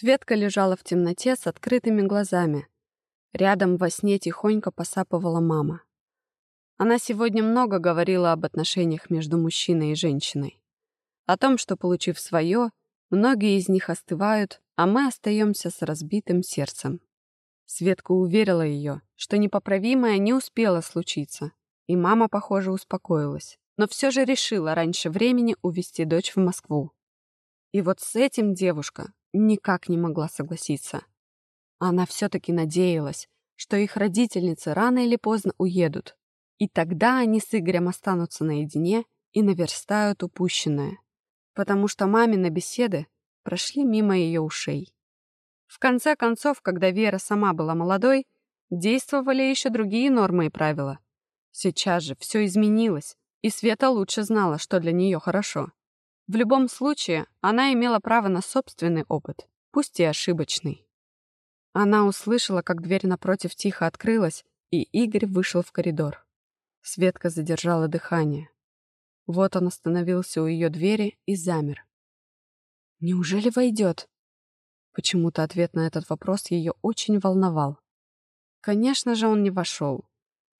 Светка лежала в темноте с открытыми глазами. Рядом во сне тихонько посапывала мама. Она сегодня много говорила об отношениях между мужчиной и женщиной. О том, что, получив свое, многие из них остывают, а мы остаемся с разбитым сердцем. Светка уверила ее, что непоправимое не успело случиться, и мама, похоже, успокоилась, но все же решила раньше времени увезти дочь в Москву. И вот с этим девушка никак не могла согласиться. Она все-таки надеялась, что их родительницы рано или поздно уедут, и тогда они с Игорем останутся наедине и наверстают упущенное, потому что мамины беседы прошли мимо ее ушей. В конце концов, когда Вера сама была молодой, действовали еще другие нормы и правила. Сейчас же все изменилось, и Света лучше знала, что для нее хорошо. В любом случае, она имела право на собственный опыт, пусть и ошибочный. Она услышала, как дверь напротив тихо открылась, и Игорь вышел в коридор. Светка задержала дыхание. Вот он остановился у ее двери и замер. «Неужели войдет?» Почему-то ответ на этот вопрос ее очень волновал. Конечно же, он не вошел,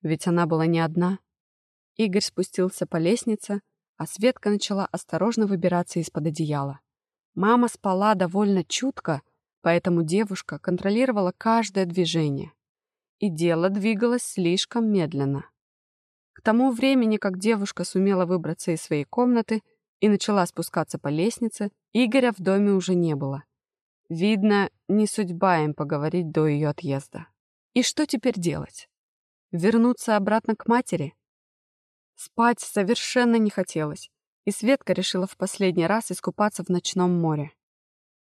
ведь она была не одна. Игорь спустился по лестнице, а Светка начала осторожно выбираться из-под одеяла. Мама спала довольно чутко, поэтому девушка контролировала каждое движение. И дело двигалось слишком медленно. К тому времени, как девушка сумела выбраться из своей комнаты и начала спускаться по лестнице, Игоря в доме уже не было. Видно, не судьба им поговорить до ее отъезда. И что теперь делать? Вернуться обратно к матери? Спать совершенно не хотелось, и Светка решила в последний раз искупаться в ночном море.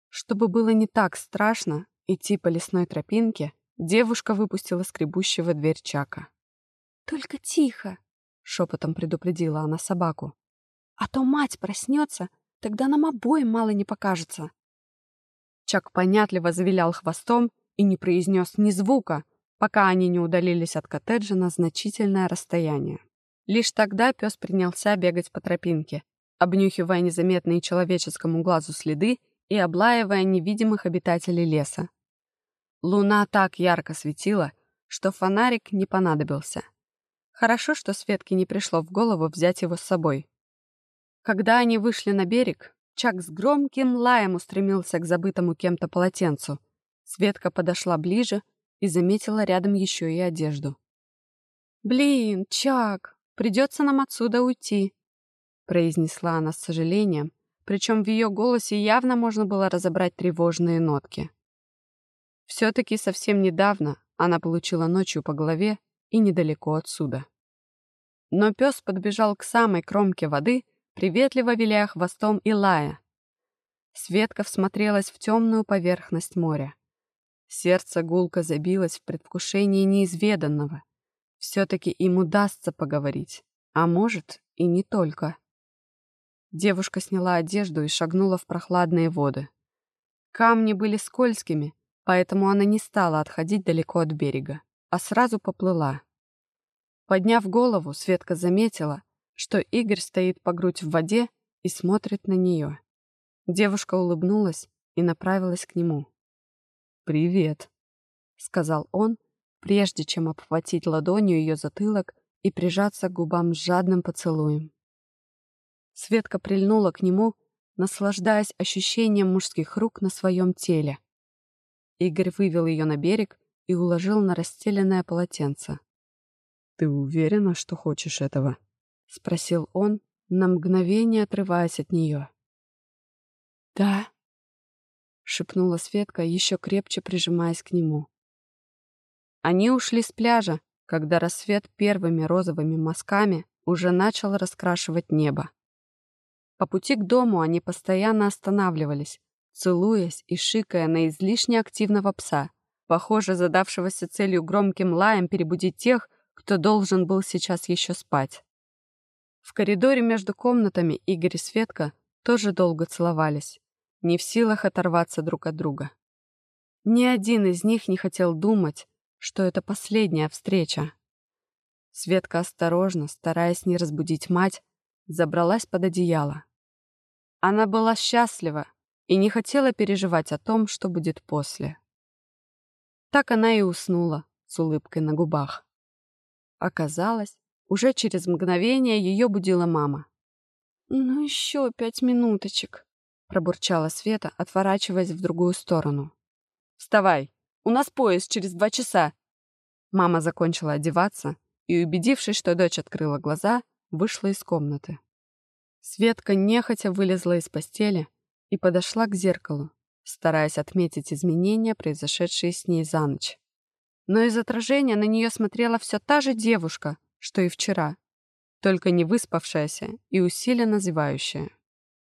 Чтобы было не так страшно идти по лесной тропинке, девушка выпустила скребущего дверь Чака. «Только тихо!» — шепотом предупредила она собаку. «А то мать проснется, тогда нам обоим мало не покажется». Чак понятливо завилял хвостом и не произнес ни звука, пока они не удалились от коттеджа на значительное расстояние. Лишь тогда пес принялся бегать по тропинке, обнюхивая незаметные человеческому глазу следы и облаивая невидимых обитателей леса. Луна так ярко светила, что фонарик не понадобился. Хорошо, что Светке не пришло в голову взять его с собой. Когда они вышли на берег, Чак с громким лаем устремился к забытому кем-то полотенцу. Светка подошла ближе и заметила рядом еще и одежду. «Блин, Чак, Придется нам отсюда уйти», — произнесла она с сожалением, причем в ее голосе явно можно было разобрать тревожные нотки. Все-таки совсем недавно она получила ночью по голове и недалеко отсюда. Но пес подбежал к самой кромке воды, приветливо виляя хвостом и лая. Светка всмотрелась в темную поверхность моря. Сердце гулко забилось в предвкушении неизведанного — все-таки им удастся поговорить. А может, и не только. Девушка сняла одежду и шагнула в прохладные воды. Камни были скользкими, поэтому она не стала отходить далеко от берега, а сразу поплыла. Подняв голову, Светка заметила, что Игорь стоит по грудь в воде и смотрит на нее. Девушка улыбнулась и направилась к нему. «Привет», — сказал он, прежде чем обхватить ладонью ее затылок и прижаться к губам с жадным поцелуем. Светка прильнула к нему, наслаждаясь ощущением мужских рук на своем теле. Игорь вывел ее на берег и уложил на расстеленное полотенце. «Ты уверена, что хочешь этого?» — спросил он, на мгновение отрываясь от нее. «Да», — шепнула Светка, еще крепче прижимаясь к нему. Они ушли с пляжа, когда рассвет первыми розовыми мазками уже начал раскрашивать небо. По пути к дому они постоянно останавливались, целуясь и шикая на излишне активного пса, похоже, задавшегося целью громким лаем перебудить тех, кто должен был сейчас еще спать. В коридоре между комнатами Игорь и Светка тоже долго целовались, не в силах оторваться друг от друга. Ни один из них не хотел думать, что это последняя встреча. Светка осторожно, стараясь не разбудить мать, забралась под одеяло. Она была счастлива, и не хотела переживать о том, что будет после. Так она и уснула с улыбкой на губах. Оказалось, уже через мгновение ее будила мама. «Ну еще пять минуточек», — пробурчала Света, отворачиваясь в другую сторону. «Вставай! У нас поезд через два часа!» Мама закончила одеваться и, убедившись, что дочь открыла глаза, вышла из комнаты. Светка нехотя вылезла из постели и подошла к зеркалу, стараясь отметить изменения, произошедшие с ней за ночь. Но из отражения на нее смотрела все та же девушка, что и вчера, только не выспавшаяся и усиленно зевающая.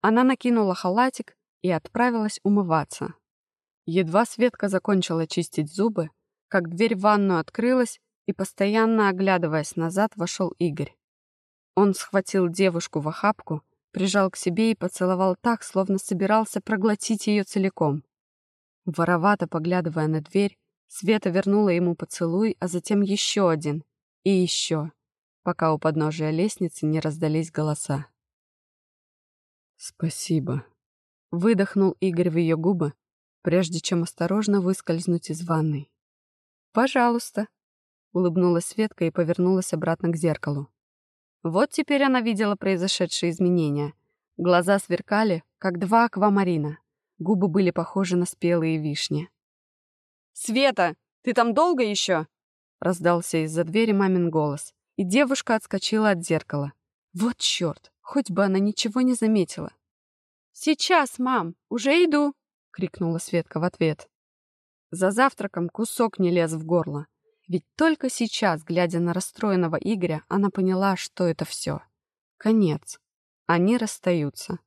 Она накинула халатик и отправилась умываться. Едва Светка закончила чистить зубы, как дверь в ванную открылась, и, постоянно оглядываясь назад, вошел Игорь. Он схватил девушку в охапку, прижал к себе и поцеловал так, словно собирался проглотить ее целиком. Воровато поглядывая на дверь, Света вернула ему поцелуй, а затем еще один и еще, пока у подножия лестницы не раздались голоса. «Спасибо», — выдохнул Игорь в ее губы, прежде чем осторожно выскользнуть из ванной. «Пожалуйста», — улыбнулась Светка и повернулась обратно к зеркалу. Вот теперь она видела произошедшие изменения. Глаза сверкали, как два аквамарина. Губы были похожи на спелые вишни. «Света, ты там долго еще?» Раздался из-за двери мамин голос, и девушка отскочила от зеркала. Вот черт, хоть бы она ничего не заметила. «Сейчас, мам, уже иду!» — крикнула Светка в ответ. За завтраком кусок не лез в горло. Ведь только сейчас, глядя на расстроенного Игоря, она поняла, что это все. Конец. Они расстаются.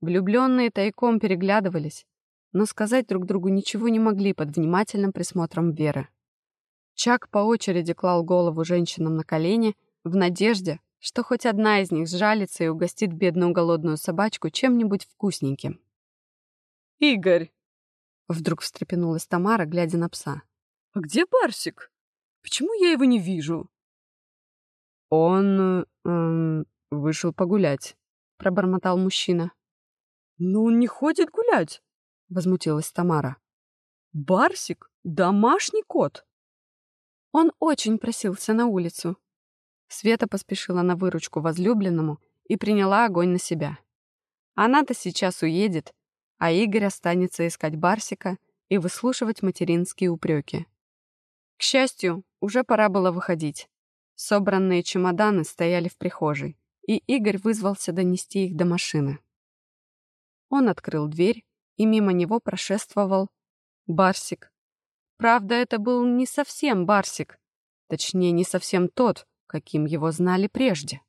Влюбленные тайком переглядывались, но сказать друг другу ничего не могли под внимательным присмотром Веры. Чак по очереди клал голову женщинам на колени в надежде, что хоть одна из них сжалится и угостит бедную голодную собачку чем-нибудь вкусненьким. «Игорь!» Вдруг встрепенулась Тамара, глядя на пса. «А где Барсик? Почему я его не вижу?» «Он... Эм, вышел погулять», — пробормотал мужчина. «Но он не ходит гулять», — возмутилась Тамара. «Барсик — домашний кот». Он очень просился на улицу. Света поспешила на выручку возлюбленному и приняла огонь на себя. Она-то сейчас уедет, а Игорь останется искать Барсика и выслушивать материнские упреки. К счастью, уже пора было выходить. Собранные чемоданы стояли в прихожей, и Игорь вызвался донести их до машины. Он открыл дверь, и мимо него прошествовал Барсик. Правда, это был не совсем Барсик, точнее, не совсем тот, каким его знали прежде.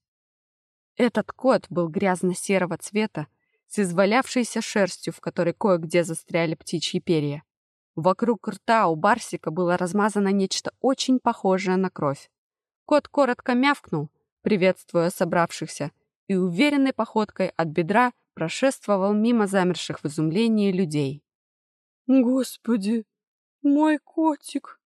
Этот кот был грязно-серого цвета, с извалявшейся шерстью, в которой кое-где застряли птичьи перья. Вокруг рта у Барсика было размазано нечто очень похожее на кровь. Кот коротко мявкнул, приветствуя собравшихся, и уверенной походкой от бедра прошествовал мимо замерших в изумлении людей. «Господи, мой котик!»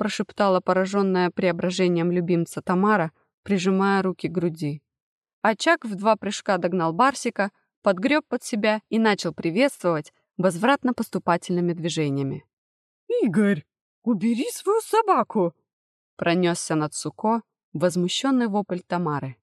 прошептала пораженная преображением любимца Тамара, прижимая руки к груди. Очаг в два прыжка догнал Барсика, подгреб под себя и начал приветствовать возвратно-поступательными движениями. «Игорь, убери свою собаку!» Пронесся над Суко возмущенный вопль Тамары.